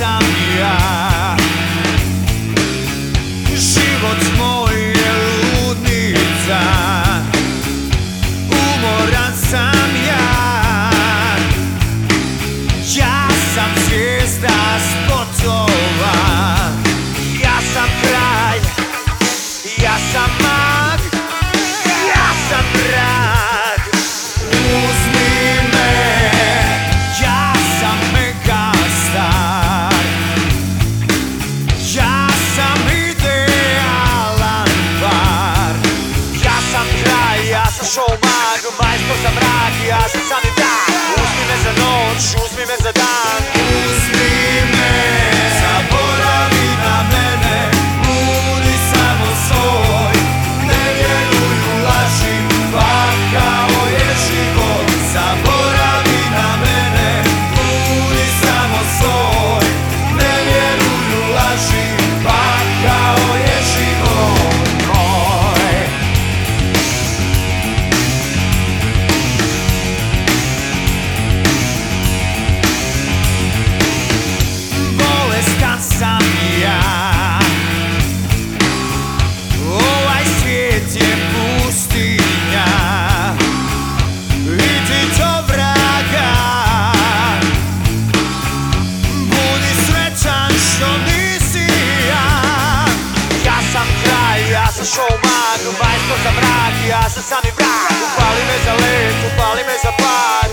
some show magro, mas vou sabrá que a sensação se showman Nu mai scos să brac, ia să-mi brac Upali me za led, upali me za pad